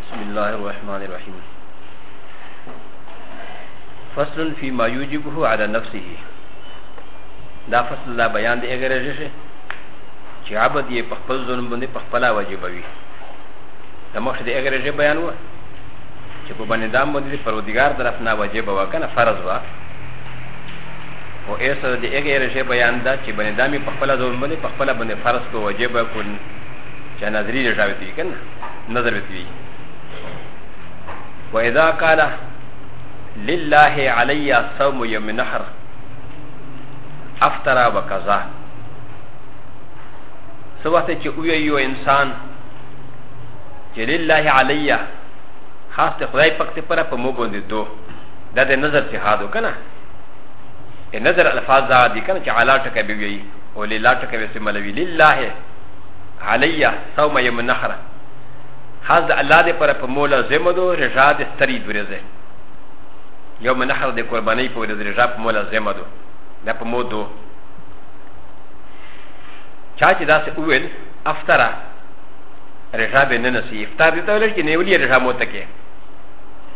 بسم الله الرحمن الرحيم فصل فيما يوجبه على نفسه دا فصل دا بيان دي اگر رجشه چې عبد یې په خپل ظلم باندې په خپل واجبوي د مخکې د اګر جې بیان و چې په باندې دام باندې پرودګار طرف نه واجب و کنه فرض و او ایس د دې هغه رشه بیان دا چې باندې دامي په خپل ځول باندې په خپل باندې فرض کو واجب کو چې نظری رشاوي دي کنه نظر وي و اذا قال لله علي صوم يوم نحر افطر وقضا سوته چې او یو انسان چې لله علي خاص ته خدای پکته پر په مو باندې دوه دا د نظر جهاد وکنه ا نظر الفاظ دا دي کنه چې علا ټکه به وي او للا ټکه به سملوي لله علیا صوم یم نخر خاص د الله دې پر په مولا ذمہ دو رجا د ستری درځه یوم نخر د قربانی په ورځ رجا په مولا ذمہ دو دا په مو دو چا چې دا څه وویل افترا رجا به نه نسی افتار دې ته ولر کې نیولې رجا مو تکه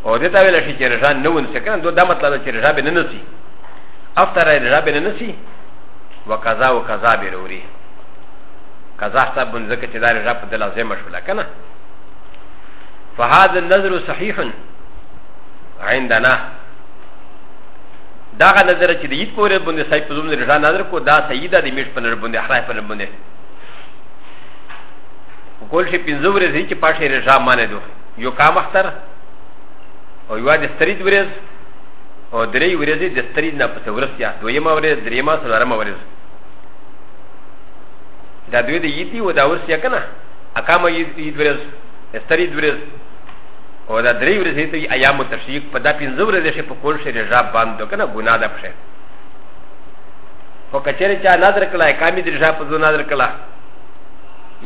او د تا ویل شي چې رجا نه ونسي کنه دا مطلب چې رجا به نه نسي افتر رجا به نه نسي وکذا وکذا به روري قضا حساب بن زکه چې دا رجا په دل لازم شول کنه فهذا النظر صحيح عندنا دا غا نظر چې د یت پورې باندې صحیح په زوم رجا نظر کو دا صحیح ده د میش په نظر باندې اخلاق په نظر باندې کول شي پنځه ورځې چې پاشه رجا مانه دوه یو کام اختر او یو د ستری د ورځ او درې ورځې د ستری نه پس ورسیا دویمه ورځ دریمه څلورمه ورځ دا دوی د یتی و دا ورسیا کنه اقام یی د ورځ ستری د ورځ او دا درې ورځې ته ایام تشریق په دا پنځه ورځې شي په کول شي رجاب باندې کنه ګناه ده پښه خو کچره چا نظر کړه کامې درجه په ځو نظر کړه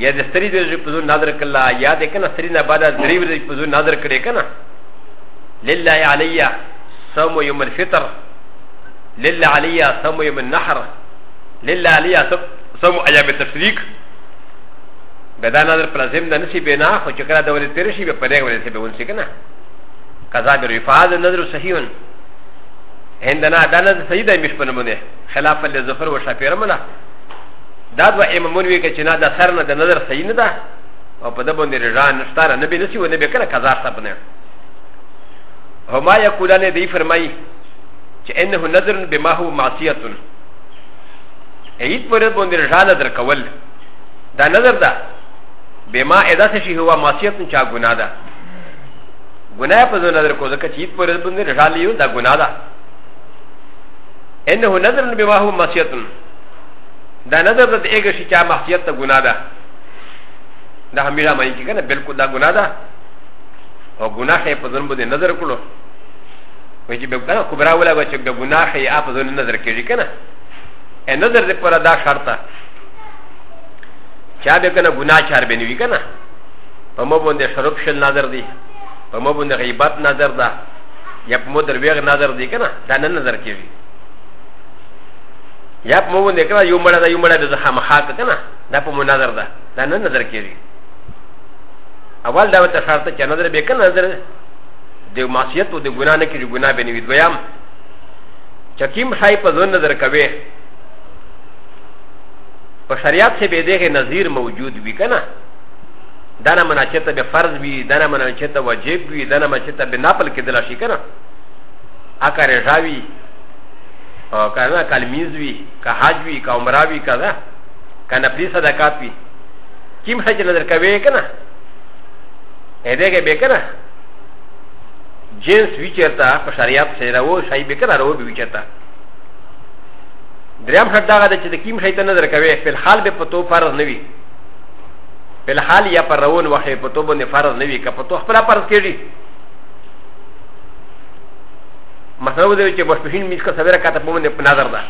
یا د ستري د په ځو نظر کلا یا د کنه ستري نه بعد درې ورځې په ځو نظر کړي کنه لله علیا صوم یوم الفطر لله علیا صوم یوم النحر لله علیا صوم ایام التشریق بدا نظر پر لازم ده نسی بنا خو چې کله د ولې تیر شي به پرې ولې څه به ونسی کنه قضا به رفاز نظر صحیحون هندنا دا نظر صحیح ده مش په نمونه خلاف لزفر و شافیر منه دا دوه امامون وی چې نه د سر نه د نظر صحیح نه ده او په دبون دی رضا نشتاره نبی نسی و نبی کله قضا صاحب نه هما یقولان دی فرمای چې انه نظر بما هو معصیه ایت پر بون دی رضا نظر کول دا نظر ده بما ادا څه شی هو معصیه چا ګناه ده ګناه په نظر کو ځکه چې ایت پر بون دی رضا لیو دا ګناه ده انه نظر بما هو معصیه دا نظر د ایګه شي چې معصیت ته ګناه ده دا همیشه مې چې کنه بالکل دا ګناه ده او ګناه یې په ځن باندې نظر کړو وای چې به کنه کبرا ولا به چې به ګناه یې اپ ځن نظر کړي کنه ا نظر دې پر دا شرط ده چا به کنه ګناه چار به نیوي کنه په مو باندې شرب شل نظر دی په مو باندې غیبت نظر ده یا په مو درویغ نظر دی کنه دا نه نظر کیږي یا په موږ نه کړه یو مړه دا یو مړه به زه خامخا کنه دا په مناظر ده دا نه نظر کېږي اول دا ته شرط چې نظر به کنه نظر د معصیت او د ګناه نه کېږي ګناه به نه وي دویم چې کوم شای په ځون نظر کوي په شریعت کې به دغه نظیر موجود وي کنه دا نه مناچته به فرض وي دا نه مناچته واجب وي دا نه مناچته به ناپل کېدل شي کنه اکه رضاوي او کنه کلمیز وی که حج وی که عمره وی کنه کنه پری صدقات وی کیم حج نظر کوي کنه اې دغه به کنه جنس ویچرتا په شریعت سره وو شای به کنه ورو به ویچرتا دریم حد دا ده چې د کیم شیطان نظر کوي په حال به پتو فرض نه وی په حال یا پر روان وخت پتو باندې فرض نه وی که پتو خپل فرض کړي مثلا و دې چې مشپشین میس کا سویره کاته په باندې په نظر ده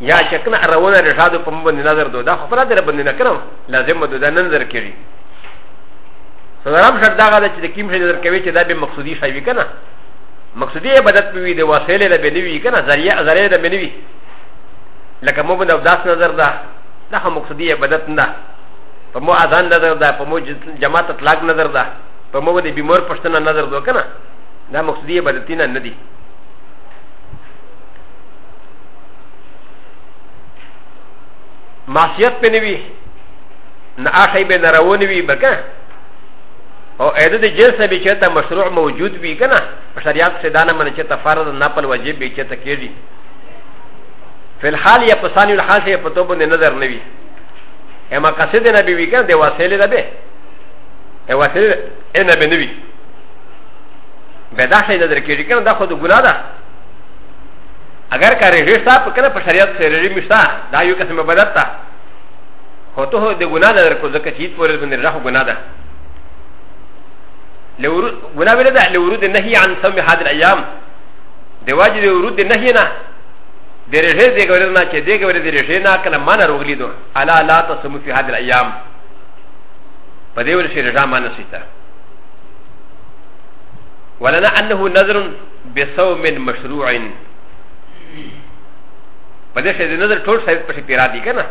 یا چې کنه روانه رشاد په باندې نظر ده دا خپل در باندې نه کړم لازم ده دا نظر کړي سلام شرط دا غواړي چې د کیم شي نظر کوي چې دا به مقصودی شي وي کنه مقصودی عبادت به وي د وسیله له بنوي وي کنه ذریعہ ذریعہ له بنوي وي لکه مو باندې ابداس نظر ده دا هم مقصودی عبادت نه په مو اذان نظر ده په مو جماعت اطلاق نظر ده په مو د بیمار پښتنه نظر ده کنه دا مقصدی عبادتین نه دی معصیت په نوی نه اخی به نه روان وي بکه او اېده د جنس به چېرته مشروع موجود وي که نه په شریعت کښې دا نه منې چېرته فرض نفل واجب به چېرته کېږي فی الحال یا په ثاني الحال کښې په تو باندې نظر نه وي ا مقصد نه به وي که نه د وسیلې نه به ا وسیلې نه به نه وي به دا شي د درکېږي کنه دا خو د ګناه ده اگر که رېږې شته په کنه په شریعت سره رېږې مشته دا یو قسم عبادت ده خو ته د ګناه نه درکو ځکه چې هیڅ پورې باندې رښه ګناه ده ګناه ویل ده لورود نهي عن سم هذه الايام د واجب د ورود نهي نه د رېږې دې ګورې نه چې دې ګورې دې رېږې نه کنه مان روغلی دو الا لا تسمو في هذه الايام په دې ورشي رجا مان نشته ولنا انه نظر بصوم مشروع پدې شې د نظر ټول صاحب په پیرا دي کنه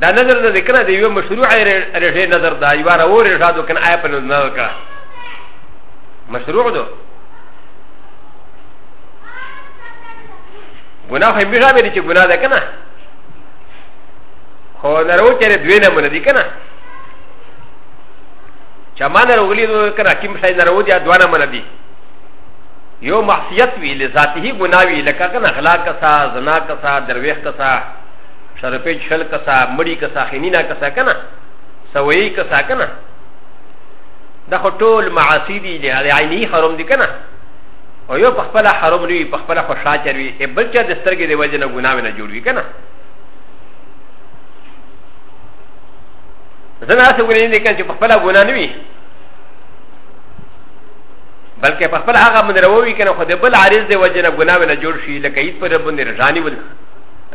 دا نظر د ذکر دی یو مشروع رجه نظر دا یو را ور رجه دو کنه آیا په نظر کړه مشروع دو ګناه هم بیره به چې ګناه ده کنه خو نارو چې دوی نه مونږ دي کنه چا مانا روغلی دو کنا کم شای نرو دیا دوانا من دی یو معصیت وی لذاتی گناوی لکا کنا غلا کسا زنا کسا درویخ کسا شرپیج شل کسا مڑی کسا خینینا کسا کنا سوئی کسا کنا دا خو ټول معاصی دی دی عینی حرم دی کنا او یو پخپلا حرم نوی پخپلا خوشا چروی ای بل چا دسترگی دی وجه نا گناوی نا جوڑوی کنا زنا سه ګناه نه کړي چې په خپل ګناه نه وي بلکې په خپل هغه من روي کنه خو د بل عارض دی وجه نه ګناه ولا جوړ شي لکه هیڅ پر باندې رجانی ول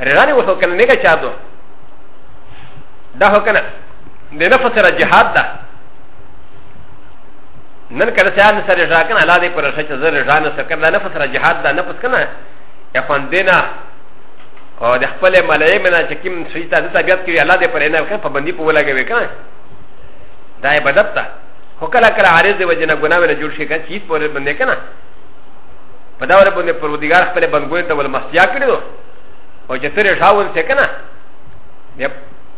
رجانی وسو کنه نه کا چا دو دا هو کنه د نفس سره جهاد ده نن کله چې ان سره رجا کنه الله دې پر شچ زر رجانه سره کنه نفس سره جهاد ده نفس کنه یا فندینا او د خپل ملای منا چې کوم شي ته د طبيعت کې الله دې پر نه وکړ په باندې په ولګه وکړ دا عبادت ده خو کله کله عارض دی وجنه ګناه ونه جوړ شي کنه چیز پر باندې کنه په دا ور باندې پرودګار خپل بنګوي ته ول مستیا کړو او چې ترې شاول څه کنه بیا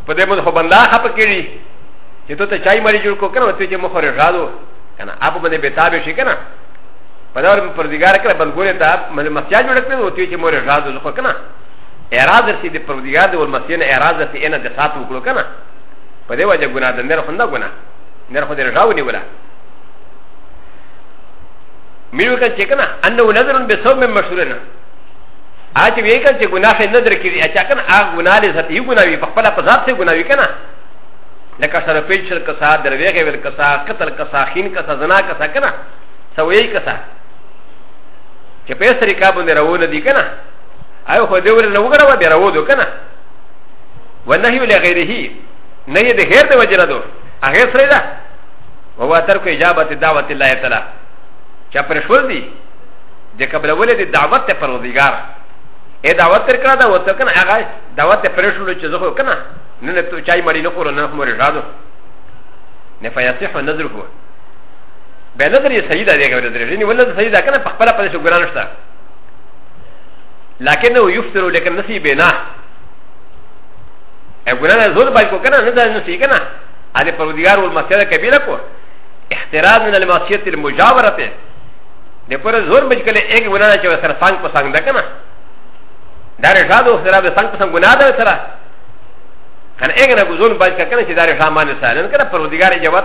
په دې باندې خو بندا خپ کړی چې ته چای مری جوړ کو کنه ته چې مخ ورې راځو کنه اپ باندې بتابه شي کنه په دور په پردګار کړه بل ګوره ته مل مسیا جوړ کړو او ته چې مور راز ول خو کنه اعراض سي د پردګار د ول مسین اعراض سي ان د سات وکړو کنه په دې وجه ګناه ده نر خنده ګناه نر خو دې راو نه ولا میو کړه چې کنه انه نظر به صوم مشورنه اچ وی کړه چې ګناه نه نظر کړي اچا کنه هغه ګناه لري ذات یو ګناه وي په خپل په ذات سي ګناه وي کنه لکه سره پیچ شر کسا درویغه ول کسا قتل کسا خین کسا زنا کسا کنه سوي کسا چې په سر کې باندې راول دي کنه او خو دې ور نه وګړه و به راو دو کنه ونهي ول غیره نه دې غیر د وجره دو هغه سره ده وهو ترك اجابه دعوه الله تعالی چې پر شول دي د قبل ول دي دعوت ته پر ودیګار اے دعوت تر کړه دا وته کنه هغه دعوت ته پر شول چې زه کنه نه ته چای مړی نه کول نه مور راځو نه فیصح نظر کوو به نه درې صحیح ده دغه ورځ درې نه ولې صحیح ده کنه په خپل په شو ګران شته لكن هو يفطر لكن نسي بنا ابغانا زول بالكو كنا نزل نسي كنا على فروديار والمسيره كبيره كو احتراز من المعصيه المجاوره د پر زور بچ کله ایک ګناه چې سره څنګ په څنګ ده کنه دا رشاد او سره به څنګ په څنګ ګناه ده سره کنه ایک نه ګزون بچ کنه چې دا رشاد باندې سره کنه پر ودیګار جواب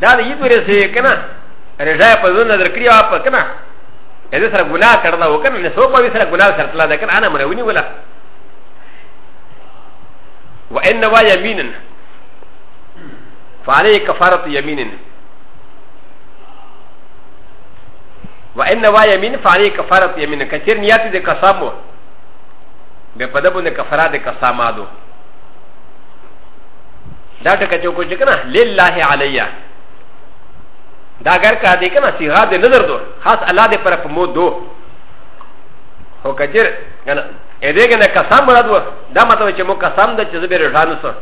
دا د یی پرې سي کنه رضا په زونه درکړی او په کنه اذا سره ګناه کړدا وکنه نه سو په سره ګناه سره تلا ده کنه انا مرونی ولا وان وا یمینن فعليه كفاره يمين وان وا يمين فعليه كفاره يمين كثير نياتي ده قسمو بپدبو ده كفاره ده قسمادو دا ټکه چې وکړو چې کنه لله علیا دا ګر کا دی کنه صيغه د نظر دو خاص الله دې پر په مو دو هو کجر کنه اې دې کنه قسم مراد و دا مطلب چې مو قسم د چې زبر رضانو سره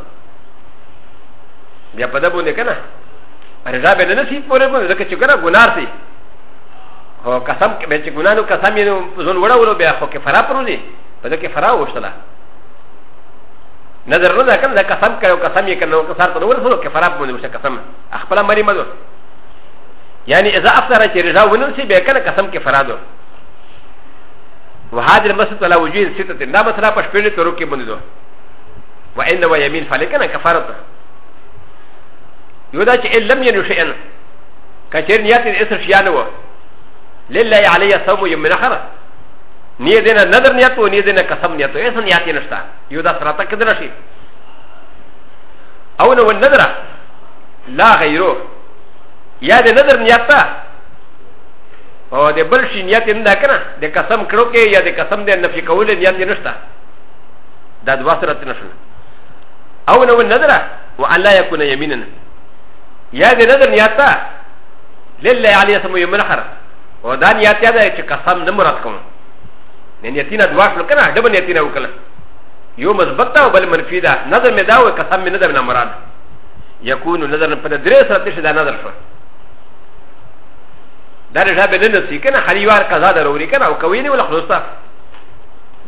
بیا په دې باندې کنه رضا به نه نصیب پورې باندې ځکه چې کنه ګنار سي هو قسم به چې ګنانو قسم یې ځون وړه ورو بیا خو کې فرا پرو دي په دې کې فرا وښتله نظر نه ده کنه دا قسم کړو قسم یې کنه که سر ته نور سره کفاره باندې وشه قسم خپل مری مدو یعنی اذا افطر چې رضا ونل سي به کنه قسم کفاره دو وهذا المسجد على وجوه سته دا مسله په شپې تورو کې باندې دو وان و يمين فلکنه کفاره ته یو دا چې لم ینو شيئا کچیر نیت یې اسر شیانه و لله علی صوم یوم الاخره نیت نه نظر نیت و نیت نه قسم نیت و ایسه نیت نشته يو دا سرطة كدلا شي أو لو النذرة لا غيره يا دي نذر نياتا او د بل شي نیت نه کنه د قسم کړو کې یا د قسم د نفي کول نیت نشته دا دوا سره تنشل او نو نظر و الله يكون يمينا یا د نظر نیت تا لله علی اسم یمن حر او دا نیت یا د قسم نه مراد کوم نه نیتینا دوا شو کنه دبه نیتینا وکړه یو مثبت ده او بل منفي ده نظر مې دا و قسم مې نظر نه مراد یکون نظر په درې سره تشه دا نظر شو دا رجا به نه نسی کنه خلیوار قضا ضروري کنه او کوي نه ولا خلاص ده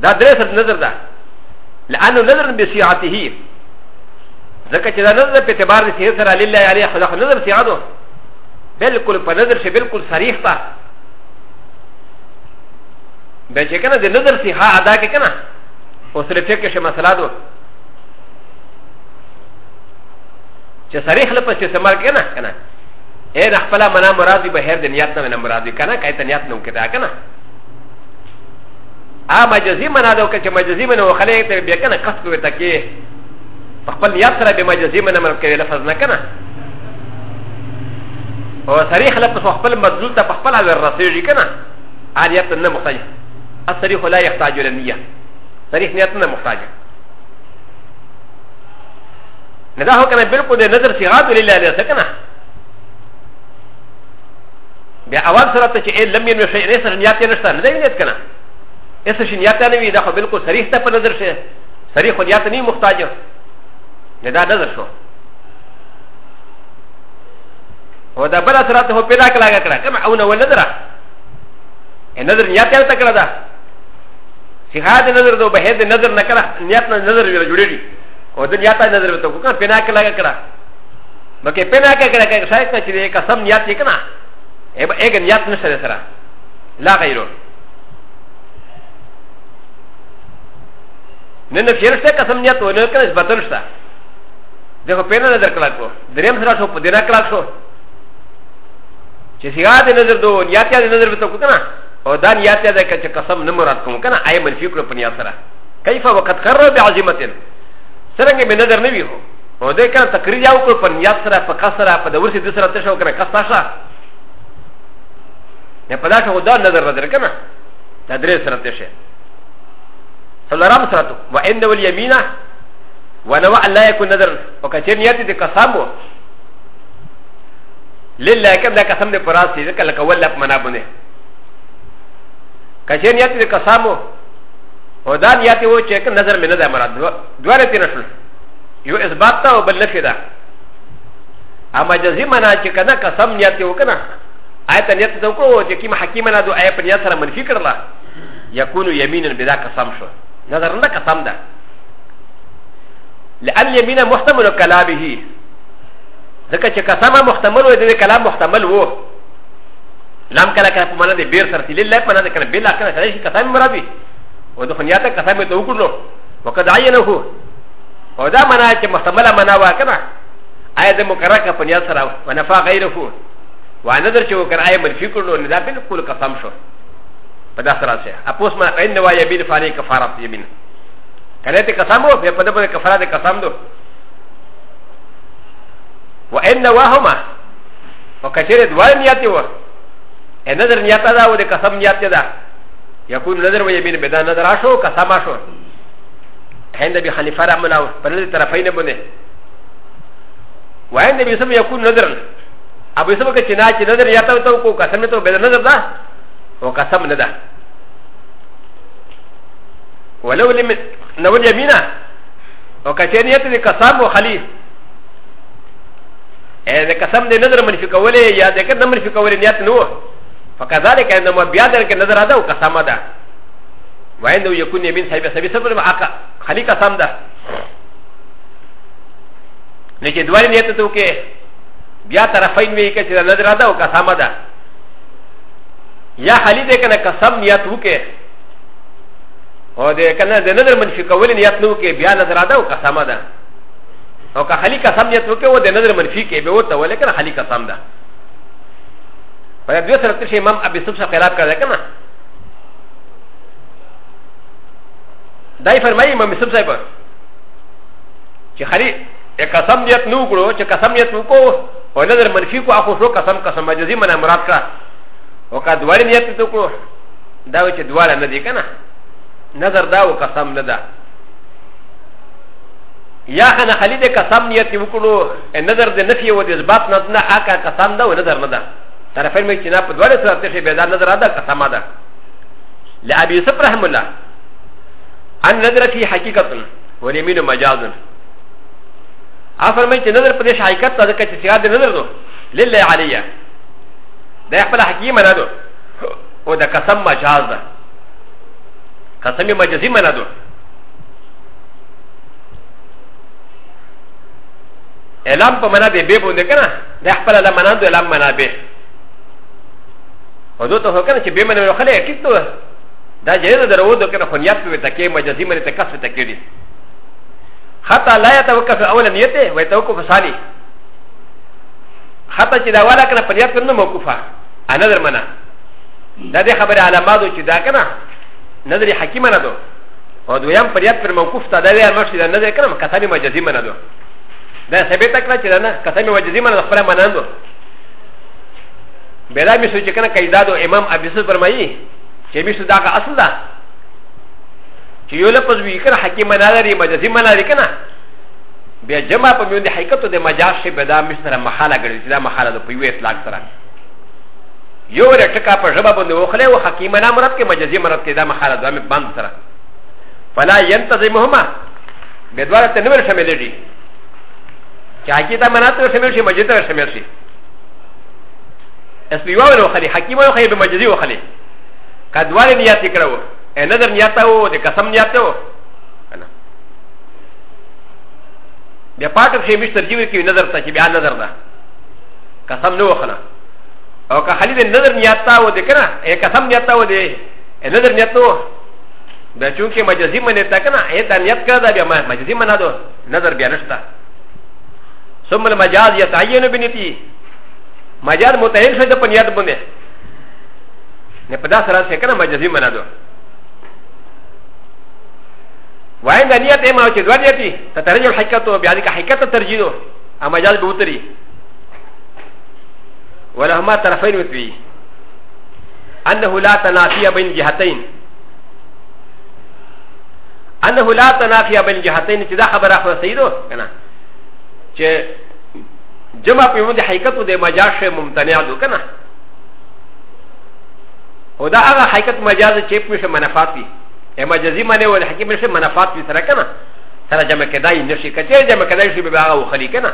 دا درې سره نظر ده لانه نظر بسیعته ځکه چې دا نظر په اعتبار د سیاست سره لله علی خدا نظر سیادو بالکل په نظر شي بالکل صریح ده به چې کنه د نظر سی ها ادا کې کنه او سره فکر شي مسله دو چې صریح لپس چې سمار کنه کنه اے نه خپل منا مراد دی بهر د نیت نه مراد دی کنه کای ته نیت نه کړه کنه ا مجازي منا دو چې مجازي منا وخلې ته بیا کنه قصد کوي ته کې خپل نیت سره به مجازي منا مر کوي لفظ نه کنه او صریح لپس خپل مدلول ته خپل حاضر رسېږي کنه عاريات نه محتاج الصريح لا يحتاج الى النيه صريح نيات نه محتاج نه دا هو کنه بالکل د نظر صيغات لله له سکنه بیا اول سره ته چې لم ين شيء نه سره نيات نشته نه دی نيت کنه اس شي نيات نه وي دا خو بالکل صريح ته په نظر شي صريح نيات نه محتاج نه دا نظر شو او دا بل سره ته پیدا کړه کړه کما او نه ولدره ان نظر نیت یې تکړه ده چې هغه د نظر دو بهر د نظر نه کړه نیت نه نظر ویل جوړیږي او د نیت نظر وته کو کنه پیدا کړه کړه بکه پیدا کړه کړه شاید چې قسم نیت یې کنه ایبه ایګ نیت نشته سره لا غیرو نن فیرشته قسم نیت ونه کړه بتلشته دغه پیدا نظر کړه دریم سره شو په دې نه کلاک شو چې سیغه د نظر دو نیت یې نظر به ته کو کنه او دا نیت یې ده چې قسم نه مراد کوم کنه آی منفی کړو په نیت سره کیف وقت قرر بعظمتن سرنګ به نظر نه ویو او دې کنه تقریر یو کړ په نیت سره په قصره په د ورسې د سره ته شو کنه قصه شه نه په دا شو دا نظر نظر کنه دا درې سره ته شه سلام سره تو وعند اليمينه ونوع لا يكون نظر او کچې نیت دې قسم وو لله کم دا قسم دې پراس دې ځکه لکه ول په معنا باندې کچې نیت دې قسم وو او دا نیت وو چې کوم نظر مې نه ده مراد دواړه تیر شول یو اثبات ته او بل نفي ده اما جزي معنا چې کنه قسم نیت وو کنه آیت نیت ته وکړو چې کیم حکیم نه دوه آیت نیت سره منفي کړل یکونو یمینن بدا قسم شو نظر نه قسم ده لأن يمين محتمل كلامه ځکه چې قسم محتمل و د کلام محتمل و لام کله کله په معنا د بیر سره تللی لای په معنا د کله بلا کله سره شي قسم مراد وي او د فنیات قسم ته وکړو وقد عینه او دا معنا چې محتمل معنا وا کنه آیا د مکرر کا فنیات سره ونفع غیره وانا در چې وکړ آیا منفی کړو نه دا بالکل قسم شو په دا سره سره اپوس ما عین وایا بیر فانی کفاره یمین کنه ته قسم وو په دې باندې کفاره دې قسم دو و ان وهما وکچره دوه نیت وو ا نظر نیت دا و دې قسم نیت دا یکون نظر و یمین بدا نظر شو قسم شو هند به حنیفه رحمنا پر دې طرفین باندې و ان به سم یکون نظر ابو سم کې چنا چې نظر نیت او تو کو قسم ته به نظر دا و قسم نه ده ولو لم نو اليمينه او کچې نیت دې قسم او خلی ا د قسم دې نظر منفي کولې یا د کده منفي کولې نیت نو فكذلك انما بيادر کې نظر ادا او قسم ادا وعند يكون يمين صاحب سبي سبب ما اقا خلی قسم ده نه چې دوی نیت ته کې بیا طرفین وی کې چې نظر ادا او قسم ادا یا خلی دې کنه قسم نیت وکړي او د کنه د نظر منفي کول نیت نو کې بیا نظر ادا او قسم ده او که خلی قسم نیت وکړي او د نظر منفي کې به ورته ولې کنه خلی قسم ده په دې سره چې امام ابي سب سره خلاف کړل کنه دای فرمایي امام سب صاحب چې خلی قسم نیت نو کړو چې قسم نیت وکړو او نظر منفي کو اخو شو قسم قسم مجازي منه مراد کړه او که دوړ نیت تو کړو دا و چې دواړه نه دي که نه نظر دا و قسم نه ده یا خنه خلی د قسم نیت وکړو نظر د نفي و د اثبات نه نه اکا قسم ده و نظر نه ده طرفین مې چې نه په دواړه سره تشه به دا نظر ده قسم ده لابي يوسف رحم الله ان نظر في حقيقه واليمين مجاز افرمای چې نظر په دې حقیقت ته ځکه چې سیاد نظر دو لله علیه دا خپل حکیم نه دو او د قسم مجاز ده قسم مجازي منه ده اعلام په معنا به به باندې کنه د خپل له معنا د اعلام معنا به او دوته هو کنه چې به منه خلې اکید ته دا جهره درو د کنه خنیات په تکي مجازي منه تکس تکي دي حتى لا يتوقف اولا نيته ويتوقف ثاني حتى چې دا والا کنه په نیت نه موقوفه ا نظر منا دا د خبره علاماتو چې دا کنه نظر حکیمه نه دو او دویم پر یاد پر موقوف تا دا ویل مرشد نه ده کنه کته می مجازی منه دو دا ثابت کړه چې نه کته می مجازی منه خبره منه دو بلا می سوچ کنه قاعده دو امام ابي سر فرمایي چې می سودا کا اصل ده چې یو لفظ وی کنه حکیم نه لري مجازی منه لري کنه بیا جمع په میوند حقیقت د مجاز شی بدا مشتره محاله ګرځي دا محاله د پیو اطلاق سره یو ور ټکا په ژبه باندې وخله او حکیمه نه مراد کې مجازي مراد کې دا مخاله دوامه باندې سره فلا ينتظمهما بدواره تنور شامل دي چې حقیقت منات شامل شي مجازي ته شامل شي اس بیوا ولو خلی حکیم ولو خلی به مجزی وخلی کدوار نیات کړو ا نظر نیات او د قسم نیات او انا بیا پاتو شی مشتر جیو کی نظر ته چې بیا نظر ده قسم نو وخنا او که خالي د نظر نیت تا و دې کنه اے قسم نیت تا و دې اے نظر نیت نو بیا چونکه مجازي منه تا کنه اے تا نیت کړه دا بیا مجازي منه دو نظر بیا نشتا ثم المجاز يتعين بنيتي مجاز متعين شد په نیت باندې نه په دا سره څه کنه مجازي منه دو وعند نيت اما وجه دوانيتي تترجم حقيقته بيعدك حقيقته ترجيده اما جال بوتري ولهما طرفين وتوي أنه لا تنافي بين جهتين أنه لا تنافي بين جهتين تدا خبر أخو سيدو كنا چه جمع په مونږ د حقیقت د مجاز شی ممتنع دو کنه او دا هغه حقیقت مجاز چې په مشه منفات وي ا مجازي معنی ول حقیقت مشه منفات وي سره کنه سره جمع کدای نشي کچې جمع کدای شي به هغه وخلی کنه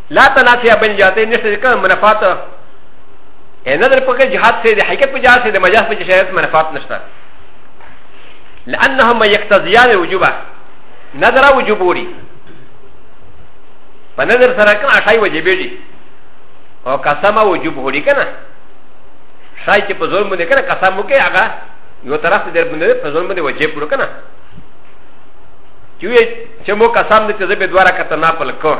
لا تنافيا بين جاتين نشتر كان منافات ا نظر پکې جهاد سي د حقيقت په جهاد سي د مجاز په جهاد منافات نشته لانهما يقتضيان الوجوب نظر وجوبوري په نظر سره کنه شای وجبې دي او قسم وجوب هوري کنه شای چې په زور باندې کنه قسم وکي هغه یو طرف دې باندې په زور باندې وجب کړو کنه چې چې مو قسم دې چې زه به دواره کته نه پل کوم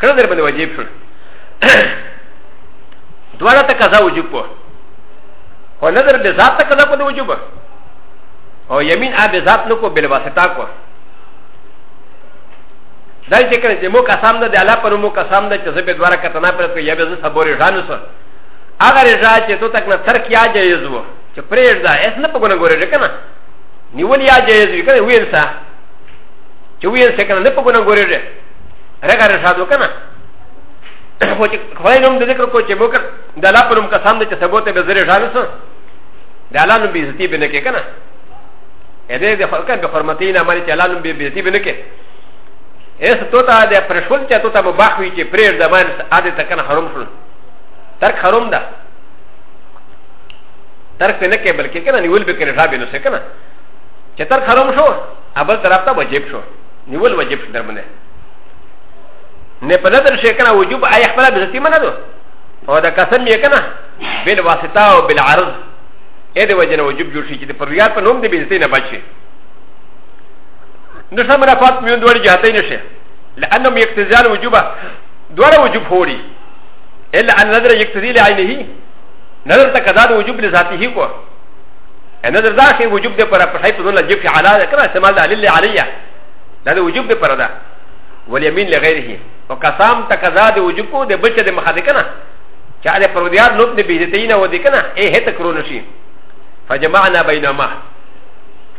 کنه در باندې واجب شول دواړه ته قضا وجوب په او نظر به ذات ته قضا په وجوب او یمین ا به ذات نو کو بل واسطه کو دا چې کله چې مو قسم ده د الله پر مو قسم ده چې زه به دواره کتنه پر کو یا به زه صبرې ځانو سره هغه رضا چې تو تک نه ترک یا جایز وو چې پرېږ ده اس نه په ګونه ګورې کنه نیول یا جایز وي کنه ویل سا چې ویل سا کنه نه په ګونه ګورې رګه رشاد وکنه خو چې خدای نوم د ذکر کو چې بوکر د الله په نوم قسم دی چې سبو ته به زره شامل سو د الله نوم به عزتي به نه کې کنه ا دې د خلکو به حرمتي نه مالي چې الله نوم به عزتي به نه کې اس تو ته د پرشول چې تو ته مباح وي چې پرېر د باندې عادت ته کنه حرام شول ترک حرام ده ترک نه کې بلکې کنه نیول به کنه شابه نه سکنه چې ترک حرام شو ابل طرف ته وجب شو نیول وجب شو درمنه نه په نظر شي کنه وجوب آی خپل به ذاتی منه دو او دا قسم یې کنه بل واسطه او بل عرض اې د وجنه وجوب جوړ شي چې پر ریاض په نوم دې به ذاتی نه بچي نو سم نه فاط میون دوړي جهته نشي لانهم یقتضیان وجوبه دوړه وجوب هوري الا ان نظر یقتضی لعینه نظر تقضا وجوب لذاته کو ا ن ذ ر د ا ش ي وجوب د پر په حيث دون الجف على كما استعمال د علل عليا لا د وجوب د پر دا واليمين لغيره وقسام تقضا د وجوب کو د بچ د مخ د کنه چا د پروديار لوب د بيدتين و د کنه اي هت کرون شي فجمعنا بينما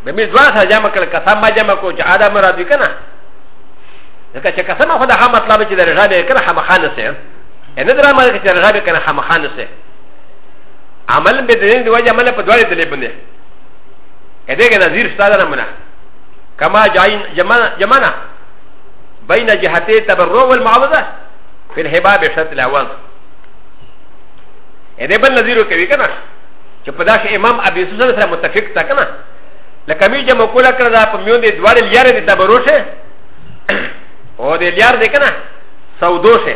بمي دوا سره جمع کړ قسم ما جمع کو چا ادم مراد کنه ځکه چې قسم خو د هم مطلب چې د رجا به کنه هم خانسه ان درا ما چې رجا به کنه هم خانسه عمل به دلیل دی وجه عمل په دوه دلیل باندې اده کې نظیر ستاده نه منه کما جاین جمانا جمانا بین جهته تبرع والمعاوضه فی الحباب شرط الاول اده بل نظیر کوي کنه چې په داسې امام ابي یوسف سره متفق تا کنه لکه می جمع کوله کړه دا په میون دي دواړه لیار دي تبرو شه او دې لیار دې کنه سودو شه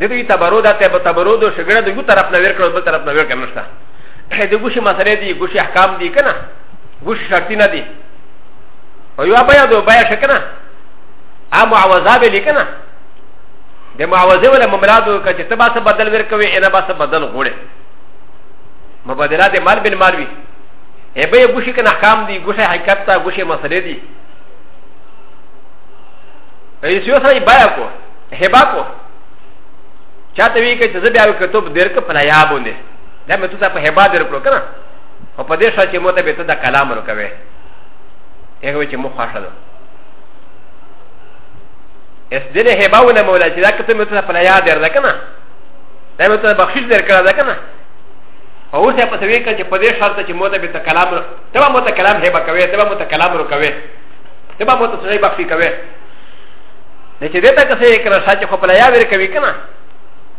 د دوی تبرو ده ته تبرو دو شګړه د یو طرف نه ورکړو بل طرف نه ورکړو نشته د ګوشي مسلې دي ګوشي احکام دي کنه ګوشي شرطي نه دي او یو بیا دو بیا شکنه ا معوضه به لیکنه د معوضه ولا ممرادو کچ ته با څه بدل ورکوي انا با څه بدل غوړي مبادله د مال بن مال وی ای به ګوشي کنه احکام دي ګوشي حقیقت ته ګوشي مسلې دي ایسیو سره بیا کو هبا کو چاته وی کې چې زه بیا کتب درک په لیا باندې دا مې تاسو په هبا درکړو کنه او په دې شا چې موته به ته دا کلام ورکوي هغه چې مو خوښه ده اس دې نه هبا ونه مولا چې دا کتب مې تاسو په لیا در ده کنه دا مې تاسو بخښش درکړه ده کنه او اوس په سوي کې چې په دې شرط چې موته به ته کلام ته به موته کلام هبا کوي ته به موته کلام ورکوي ته به موته سړي بخښي کوي نه چې دې ته که څه یې کنه شا چې خو په لیا ویر کوي که نه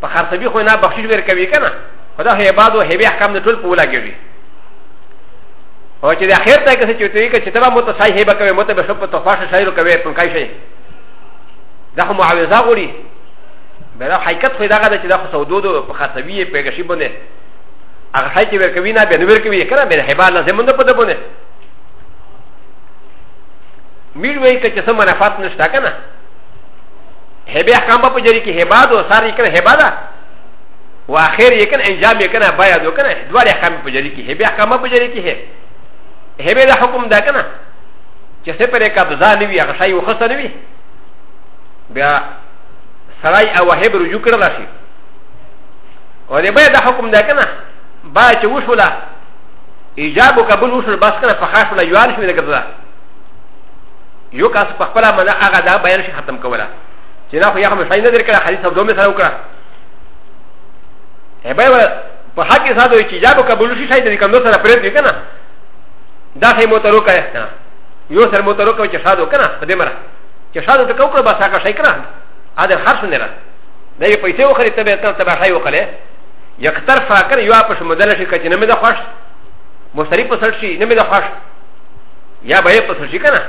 په خرڅوي خو نه بخشش ویر کوي که نه خو دا هیباد او هیبې احکام د ټول په ولګوي او چې د اخر ته که څه چې توی که چې ته به مت شای هیبه کوې مت به شو په تفاشه شایرو کوې پنکای شي دا خو معاوضه غوړي به دا حقیقت خو دغه ده چې دا خو سودو دو په خرڅوي په ګشي باندې هغه شای چې ورکوي نه به نور کوي که نه به هیباد لازم نه پته باندې ميل وي که چې سم منافات نشته کنه هبه احکام په جری کې هباد او ساری کنه هبادا و اخر یې کنه انجام یې کنه بیا دو کنه دوه احکام په جری کې هبه احکام په جری کې هه هبه دا حکم دا کنه چې څه پرې قبضه نه وي هغه شای وخصه نه وي بیا سړی او هب رجوع کړل شي او دې بیا دا حکم دا کنه با چې وشوله ایجاب او قبول وشول بس کړه په خاص ولا یوان شوی لګدا یو کاس په خپل منه هغه دا بیان شي ختم کوله چې نه خو یې هم شاینه درکړه حدیث او دومره سره وکړه ای به په حق کې ساده چې ایجاب او قبول شي شاید دې کندو سره پرېږ دی کنه دا شی مو ترو کړه کنه یو سر مو ترو کړه چې شاده کنه په دې مره چې شاده ته کوکړه بس هغه شي کنه ا دې خرڅ نه را دا یې پیسې وخري ته به ته به شي وخره یک طرف فاکر یو اپش مدل شي کچ نه مې د خوښ مشتری په سر شي نه مې د خوښ یا به په سر شي کنه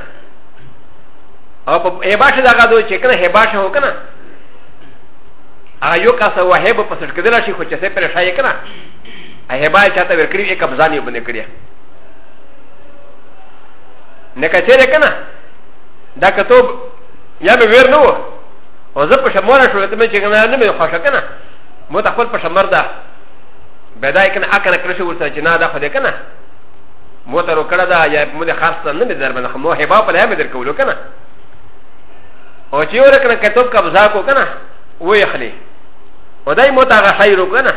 او په هباشه دا غدو چې کنه هباشه هو کنه هغه یو کس و هب په سر کېدل شي خو چې سه پر شای کنه هبا چاته ورکړي یې قبضه نه باندې کړی نه کچره کنه دا کتاب یا به ور نه و او زه په شموله شو ته مې چې کنه نه مې خوښ کنه مو ته خپل پښمر ده بدای کنه اکنه کړی شو ورته چې نه دا خو دې کنه مو ته وکړه دا یا مو دې خاص نه نه در باندې مو هبا په لامه در کولو کنه او چې ور کنه کتاب قبضه کو کنه و یې خلی و دای مو ته هغه شی رو کنه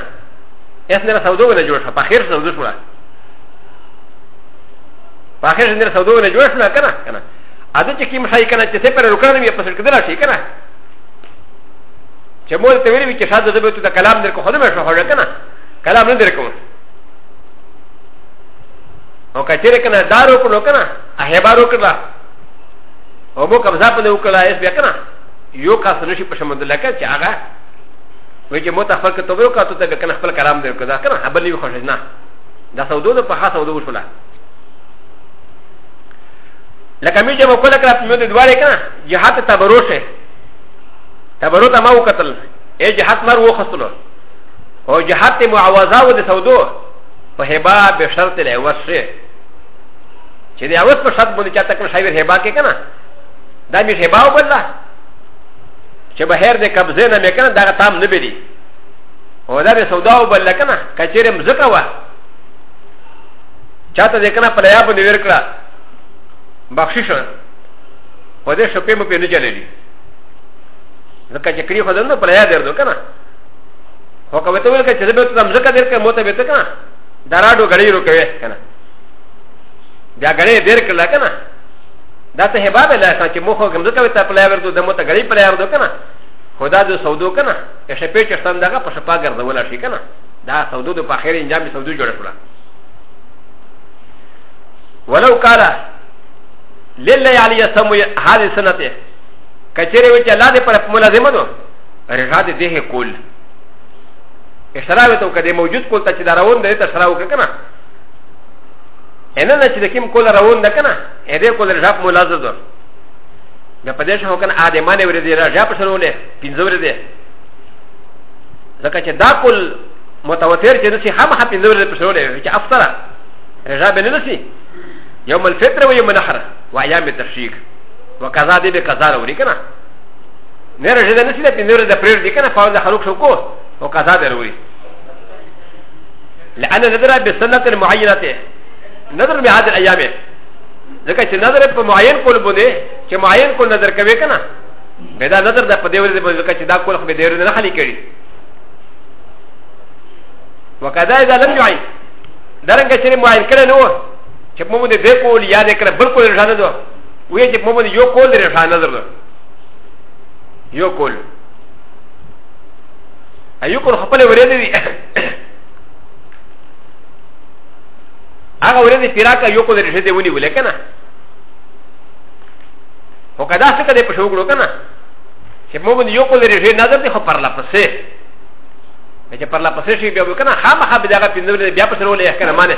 اس نه سودو نه جوړ شه په خیر سودو شوړه په خیر نه سودو نه جوړ شوړه کنه کنه اده چې کیم شای کنه چې څه پر وکړم یې پسر کېدل شي کنه چې مول ته ویلي چې شاده زه به ته کلام درکو خو نه مې شو هوړه کنه کلام نه درکو او کچېره کنه دار وکړو کنه اهبار وکړه او مو قبضه په وکړه اس بیا کنه یو کس نشي په شمند لکه چې هغه وی چې مو ته خپل کتاب وکړو ته کنه خپل کلام درکو دا کنه هبل یو خوښ نه دا سودو ده په خاصه سودو وشوله لکه مې چې مو کله کله په مې دواره کنه جهاد ته بروشه تبرو ته ما وکتل ای جهات مر وخصلو او جهات معاوضه و د سودو په هبا به شرط له وسه چې د اوس په شرط باندې چاته کوم شاعر هبا کې کنه دا می هبا وبله چې بهر د قبضه نه مې کنه دا تام نه بلی او دا به سودا وبله کنه کچېرم زکه وا چاته د کنه په لیا باندې ورکړه بخشش په دې شپې مو په نه چلېږي ځکه چې کړي خو دنه پر یا درځو کنه هو کوي ته ویل چې زه به ته هم ځکه درکه مو ته به ته کنه دراډو غړي رو کوي کنه بیا غړي دیر کړل کنه دا ته هبا به لاسه چې مو خو کوم ځکه ته پر یا ورته د مو ته غړي پر یا ورته کنه خدا د سودو کنه چې شپې چې ستند هغه په شپه ګرځول شي کنه دا سودو د په خیر انجام سودو جوړ کړل ولو قال لله علي سمو هذه سنته کچره وچ الله دې پر ملازم نو رضا دې دې کول اشاره وته کده موجود کول ته چې دا روان دی ته اشاره وکنه ان نه چې کوم کول روان ده کنه اې دې کول رضا ملازم ده د پدې شو کنه ادمانه ورې دې رضا په سره ولې پینځه ورې دې ځکه چې دا کول متوتر چې نسی هم حتی نور د پښو لري چې افطره رجا به نه نسی یوم الفطر و یوم النحر و ایام التشریق و قضا دې به قضا راوړي کنه نه راځي دا نشي دا پینځه ورځې د پرېر دي کنه فاول د خروق شو کو او قضا به راوړي لأن نظر بسنة معينة نظر بهذه الأيام ځکه چې نظر په معین کول بده چې معین کول نظر کوي کنه به دا نظر د په دې ورځې باندې ځکه چې دا کول خو به دې ورځې نه خالي کړي وکذا اذا لم يعين درنګ چې معین کړي نو چې موږ دې کول یا دې کړ بل کول ځان نه وی چې په موږ یو کول لري شان نظر ده یو کول ایو کول خپل ورې دي هغه ورې دي پیراکه یو کول لري دې ونی ولې کنه او کدا څه کده په شو ګړو کنه چې موږ یو کول لري نظر دي خو پر لا پسې چې پر لا پسې شي بیا وکنه خامخا به دغه پینځل بیا پسې ولې کنه مانه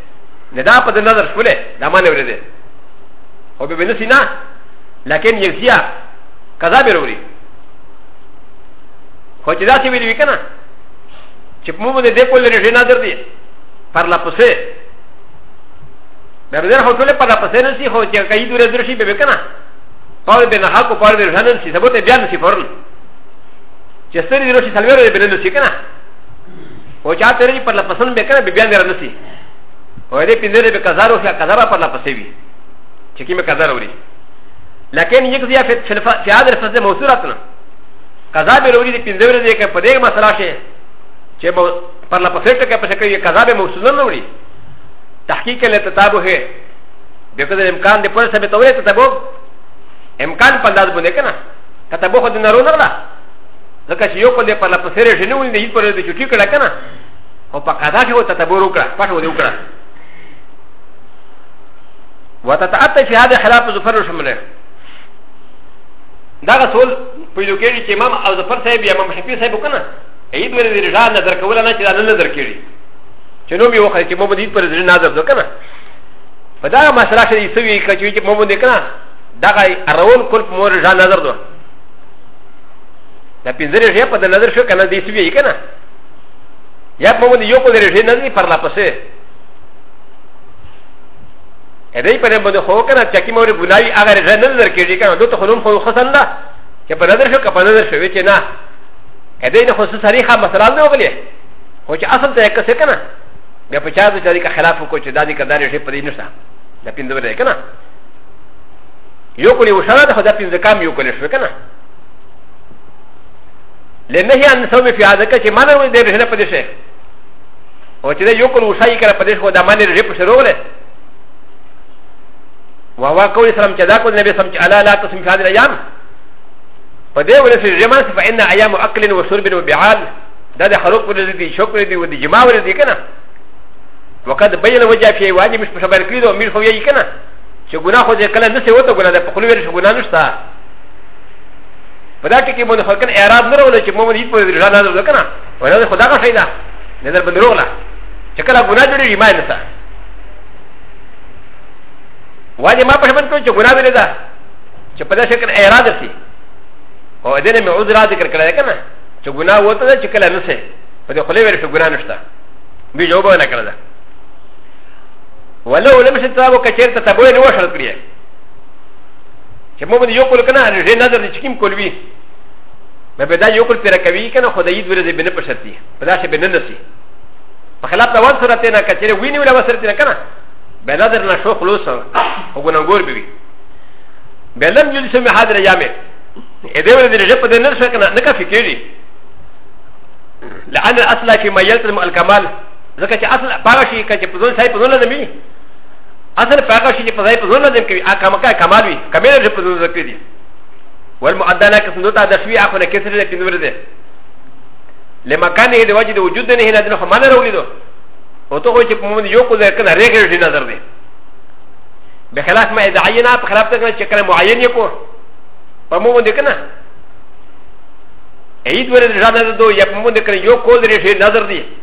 نه دا په د نظر شوله دا معنی ورده او به بنسی نه لكن يغزيا كذا بروري خو چې دا څه ویل وکنه چې په موږ دې په لری نظر دی پر لا پسه به دې هو ټول پر لا پسه نه سي خو چې کای دوره درشي به وکنه پاول به نه حق پاول به ځانن سي سبوت بیا نه سي فرن چې ستري درشي سلوي به نه سي کنه او چا ترې پر لپسن به کنه بیا نه رنسي او دې پینځه به قضا رو یا قضا به پر لپسې وي چې کیمه قضا وروړي لكن يقضي في هذا الفصل موصولتنا قضا به وروړي دې پینځه ورځې کې په دې مسله شي چې پر لپسې ټکه په شکل یې قضا به موصول نه وروړي تحقیق له تتابو هي دغه د امکان د پر سبب تورې ته تبو امکان په انداز باندې کنه کته بو خو د نارو نه ځکه چې یو په دې په لپه سره شي نه ولې دې په دې چټي کړه کنه او په قضا کې وته تبور وکړه پټ ودی وکړه وتتعطى في هذا خلاف ظفر شمله دا غسول پیدا کېږي چې امام او ظفر صاحب یا امام شفیع صاحب کنه عید ولې دې رجال نظر کول نه چې دا نه نظر کېږي چې نو به وخت چې محمد عید پر دې نظر ده کنه په دا مسله کې یې سوي کچوي چې محمد کنه دا غي ارول کول په مور رجال نظر ده دا پنځه رېژې په د نظر شو کنه دې سوي کنه یا په مونږ یو کو د رېژې نه دی پر لا پسې ا دې په دې باندې خو کنه چې کی مور ګناوي هغه رېژې نه نظر کېږي کنه دوی ته خلوم خو خسن ده چې په نظر شو که په نظر شو چې نه ا دې نه خو صریحه مسله نه وغلی خو چې اصل ته کسه کنه بیا په چا د چاري کا خلاف کو چې دادی کدارې شي په دې نشته دا پنځه ورې کنه یو کلی وشاله ده خو دا پنځه کام یو کلی شو که نه لنهي عن صوم في هذا كشي ما نوي دير هنا قدش او چې دا یو کلی وشایي کړه قدش خو دا ما نه رې په شروع له وهو قول سلام چې دا کو نبی سم چې الا لا تسم في هذه الايام په دې ورځ چې جمع فإن ايام اكل وشرب وبعال دا د خروق پر دې شکر دې و دې جمع ور دې کنه وقد بين وجه في واجب مش خبر کړی دا میر خو یې کنه چې ګناه خو دې کله نه سي وته ګناه ده په خلو ویل شو ګناه نشته په دا ټکي باندې خلکن اعراب نه راول چې موږ دې په رضا نه درو کنه ولې خدا کا شي دا نه در باندې روغلا چې کله ګناه جوړي ایمان نه تا واجه ما په شمن ته چې ګناه ویل ده چې په دا شکل اعراب سي او دې نه مې عذر ذکر کړل کنه چې ګناه وته چې کله نه سي په دې خلو ویل شو ګناه نشته به جواب نه کړل ولو لم شتابو کچیر ته تبوی نه وشل کړی چې موږ یو کول کنه نه جن نظر چې کوم کول وی به به دا یو کول پر کوي کنه خدای دې ورته بنه پښتي په داسې بنه نسی په خلاف دا وان سره ته نه کچیر ویني ولا وسره ته کنه به نظر نه شو خلاص او ګنګور به وی به لم یلسه می حاضر یامه ا د ه ولې د رجب په دې نه شو کنه نه کافي کېږي لأن الأصل فيما يلتزم الكمال ځکه چې اصل پاغه شي که چې په ځون ځای په ځون لازم وي اصل پاغه شي چې په ځای په ځون لازم کوي هغه مکه کمال وي کمال شي په ځون ځای کوي والمؤدى لك سندوتا دشوي اخو نكسر لك نور ده لمكانه د وجه د وجود نه هنا د نو مال راولي دو او ته خو چې په موږ یو کو ځای کنه ریګر دي نظر دی به خلاف ما ادعینا په خلاف ته چې کنه معین یې کو په موږ دې کنه اید ورته ځان نه دو یا په موږ دې کنه یو کو ځای نظر دی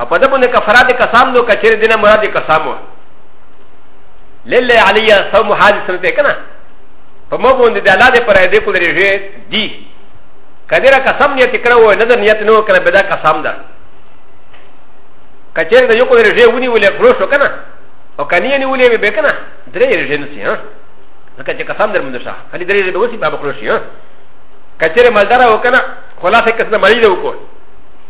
او په دې باندې کفاره د قسم نو کچیر دینه مراد د قسم و لله علی صوم حاجی سره ته کنه په مو باندې د الله دې پر دې کو درېږي دی کله را قسم نیت کړو و نه د نیت نو کړه به دا قسم ده کچیر د یو کو درېږي ونی ولې خلو شو کنه او کنی نه ولې به کنه درې رېږي نه سي ها ځکه چې قسم در مونږ شه خلی درې رېږي به وسی به خلو شي ها کچیر مالدار و کنه خلاصه کس نه مریض وکړو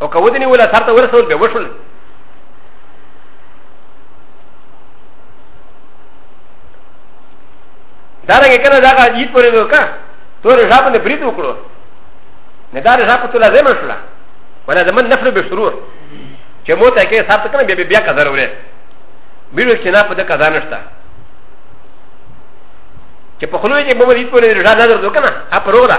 او که ودنی ولا سرته ورسول به وشول دا رنګ کنه دا کا جیت پرې دوکا تور ژبه نه برید وکړو نه دا ژبه ته لازم شول ولا زمن نفر به شروع چې مو ته کې سرته کنه بیا بیا کا ضرورت بیرو چې نه په دې کا ځانشتا چې په خلوی کې به مو دې پرې ژبه نه درځو کنه اپرولا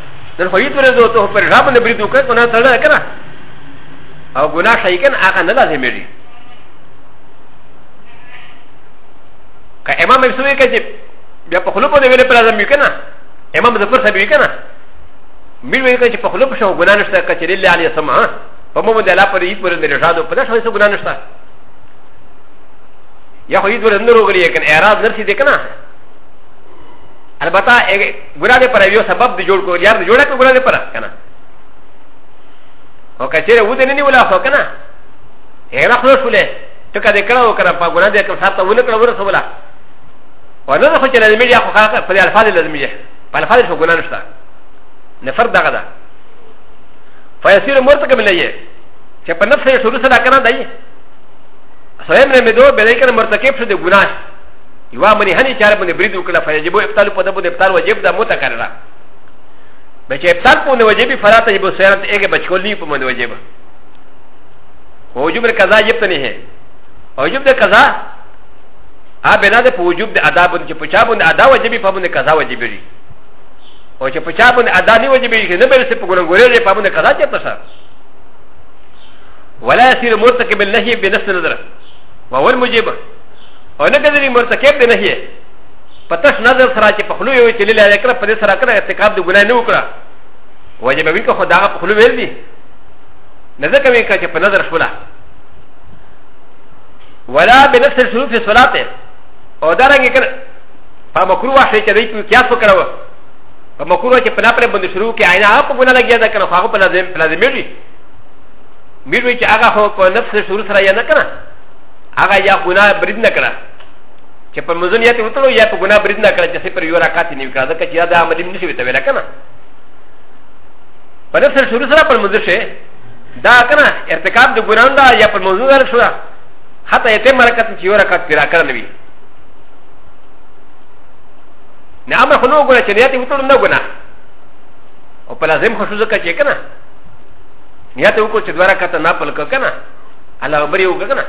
نن خو هیڅ ورځ ته پر رب نه برید وکړ کنه ته نه کنه او ګناه شي کنه هغه نه لازمېږي که امام یې سوې کړي بیا په خلوپ دې ویل پر لازم یې کنه امام د پر سبب یې کنه مين ویل کړي په خلوپ شو ګناه نشته کچې لله علی سما په مو باندې لا پر هیڅ ورځ نه رشادو په داسې ګناه نشته یا خو هیڅ ورځ نه روغلی کنه اعراض نرسي دې کنه البته ګناه دې پر یو سبب دی جوړ کو یار دې جوړه کو ګناه دې پر کنه او کچېره و دې نه نیولا خو کنه هغه خپل شولې ته کده کړه او کړه په ګناه دې کوم ساته ونه کړه ورسه ولا ونه خو چې لازمي دی خو خاطر په الفاظ لازمي دی په الفاظ شو ګناه نشته نه فرد دغه ده فیسیر مرتکب نه یې چې په نفس یې شروع سره کنه دی سویم نه مې دوه بلې کنه مرتکب شو د ګناه یوا منی هنی چاره باندې برید وکړه فیجبو ابطال په دبو د ابطال واجب ده متکرره به چې ابطال په واجب فراته یبو سیرت ایګه بچولی په من واجب وجوب القضاء یب ته نه هي وجوب د قضاء ا بنا د وجوب د ادا باندې په چا باندې ادا واجب په باندې قضاء واجب دی او چې په چا باندې ادا نه واجب دی نه به څه په ګورګورې په باندې قضاء چته سره ولا يصير مرتكب النهي بنفس النظر وهو المجيب او نه ګرځي مرتکب دی نه یې په تش نظر سره چې په خلو یو چې لیلا یې کړه په دې سره کړه ارتکاب د ګناه نه وکړه وجب وي که خو دا په خلو ویل دي نه ځکه وي که چې په نظر شوله ولا بنفس السلوف في صلاته او دا رنګ کړه په مکروه شي چې دوی په قیاس وکړو په مکروه چې په ناپره باندې شروع کې عینه هغه په ګناه لګیا ده کنه هغه په لازم په لازم دی میر وی چې هغه خو په نفس شروع سره یې نه کنه هغه یا ګناه برید نه کړه چې په مزن یې ته وتلو یا په ګناه برید نه کړه چې پر یو رکعت نه وکړه ځکه چې دا عمل نه شوی ته ویل کنه په نفس شروع سره پر مزن شي دا کنه ارتکاب د ګناه دا یا پر مزن سره شو حتی یې ته مرکت چې یو رکعت پیرا کړل وی نه امر خو نو ګناه چې یې ته وتلو نه ګناه او په لازم خو شو ځکه چې کنه نیت وکړو چې دوه رکعت نه پل کنه على غبري وغنا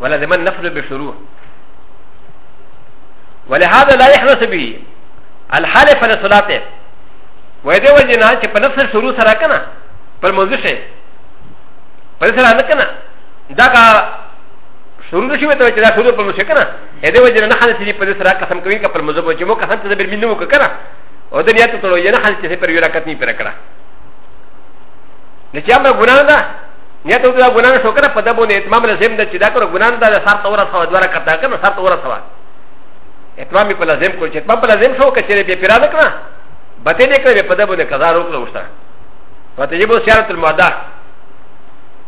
ولا زمن نفل بشروع ولهذا لا يحدث به الحالف على صلاته ويدي وجنا چې په نفس شروع سره کنه پر موضوع شي پر سره نه کنه دا کا شروع نشي وته چې دا شروع پر موضوع کنه يدي وجنا نه حالت دي پر سره قسم کوي کا پر موضوع چې مو قسم ته بیر مينو کنه او د نیت ته لوي نه حالت چې پر یو رکعت نه پر کړه نه چې امر ګناه ده نیت او دا ګناه شو کنه په دبو نه اتمام لازم ده چې دا کړو ګناه ده سر تور سوا دواره کړه کنه سر تور سوا اتمام په لازم کو چې اتمام په لازم شو کچې به پیرا نه کړه بته نه کړې په دبو نه قضا روکړه وستا فتجب سیارت المعدا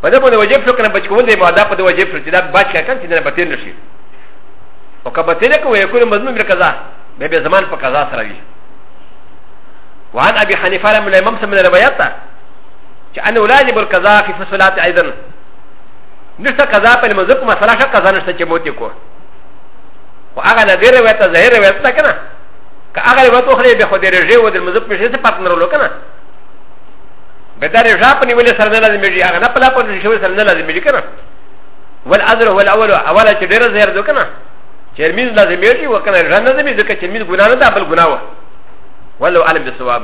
په دبو نه وجب شو کنه بچکول دی معدا په دبو وجب شو چې دا بچ کنه چې نه بته نشي او که بته نه کو یو کول مضمون پر قضا به به زمان په قضا سره وي وعن ابي حنيفه رحمه الله امام سمن روايته چې ان ولاجب القضاء فی فصلات ايضا نشته قضا په لمزه کومه سره شک قضا نشته چې موت کو او هغه د غیر وته ظاهر وته کنه که هغه وته خو به خو د رجه و د لمزه په شته پات نه ورلو کنه به دا رجه په نیولې سره نه لازم دی هغه نه په لا په شوی سره نه لازم دی کنه ول اذر ول اول اول چې ډیر ظاهر دو کنه چې میز لازم دی و کنه رجه نه دی ځکه چې میز ګناه نه ده بل ګناه و ولو علم بالصواب